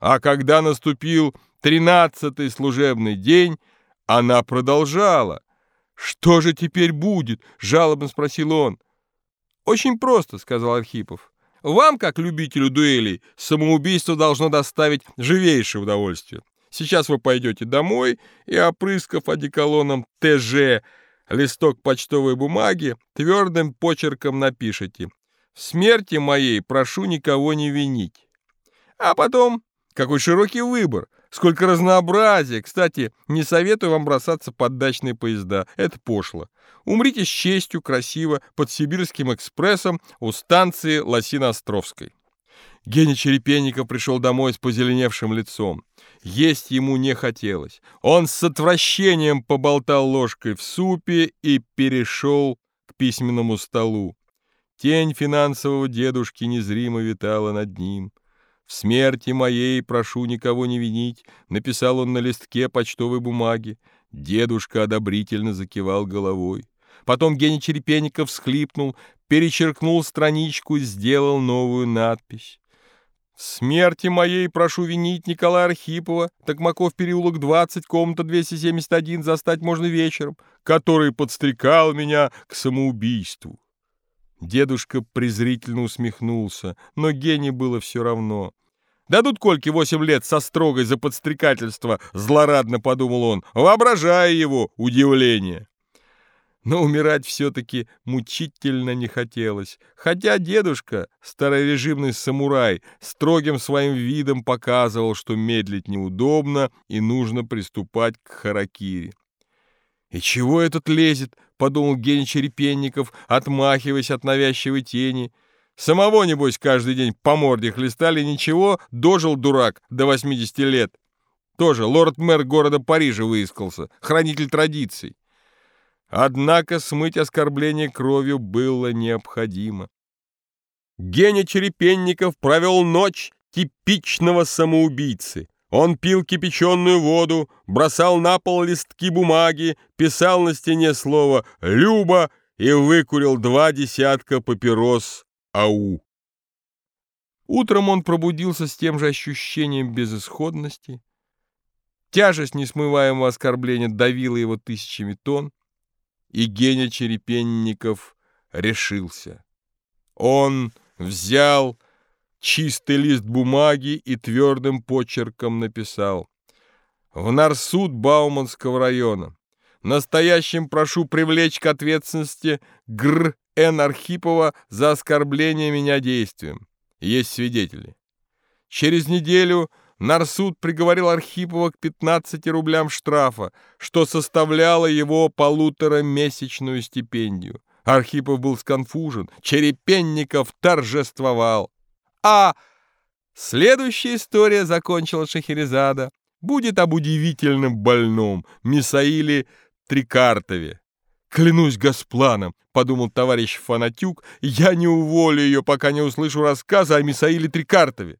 А когда наступил тринадцатый служебный день, она продолжала. «Что же теперь будет?» — жалобно спросил он. «Очень просто», — сказал Архипов. «Вам, как любителю дуэлей, самоубийство должно доставить живейшее удовольствие. Сейчас вы пойдете домой и, опрыскав одеколоном ТЖ листок почтовой бумаги, твердым почерком напишите «В смерти моей прошу никого не винить». А потом, какой широкий выбор, сколько разнообразия. Кстати, не советую вам бросаться под дачные поезда, это пошло. Умрите с честью, красиво, под Сибирским экспрессом у станции Лосино-Островской. Геня Черепенников пришел домой с позеленевшим лицом. Есть ему не хотелось. Он с отвращением поболтал ложкой в супе и перешел к письменному столу. Тень финансового дедушки незримо витала над ним. «В смерти моей прошу никого не винить», — написал он на листке почтовой бумаги. Дедушка одобрительно закивал головой. Потом Геня Черепенников всхлипнул, перечеркнул страничку и сделал новую надпись. В смерти моей прошу винить Николая Архипова, Токмаков переулок 20, комната 271, застать можно вечером, который подстрекал меня к самоубийству. Дедушка презрительно усмехнулся, но Гене было все равно. «Дадут Кольке восемь лет со строгой за подстрекательство», — злорадно подумал он, воображая его удивление. Но умирать все-таки мучительно не хотелось, хотя дедушка, старорежимный самурай, строгим своим видом показывал, что медлить неудобно и нужно приступать к харакири. «И чего этот лезет?» — подумал Гений Черепенников, отмахиваясь от навязчивой тени. «Самого, небось, каждый день по морде хлестали, ничего, дожил дурак до 80 лет. Тоже лорд-мэр города Парижа выискался, хранитель традиций. Однако смыть оскорбление кровью было необходимо. Геня Черепенников провел ночь типичного самоубийцы. Он пил кипяченую воду, бросал на пол листки бумаги, писал на стене слово «Люба» и выкурил два десятка папирос «Ау». Утром он пробудился с тем же ощущением безысходности. Тяжесть несмываемого оскорбления давила его тысячами тонн и Геня Черепенников решился. Он взял чистый лист бумаги и твердым почерком написал «В Нарсуд Бауманского района. Настоящим прошу привлечь к ответственности Гр. Н. Архипова за оскорбление меня действием. Есть свидетели. Через неделю Нарсуд приговорил Архипова к 15 рублям штрафа, что составляло его полуторамесячную стипендию. Архипов был сконфужен, Черепенников торжествовал. А следующая история, закончила Шахерезада, будет об удивительном больном Мисаиле Трикартове. «Клянусь Госпланом», — подумал товарищ Фанатюк, — «я не уволю ее, пока не услышу рассказа о Мисаиле Трикартове».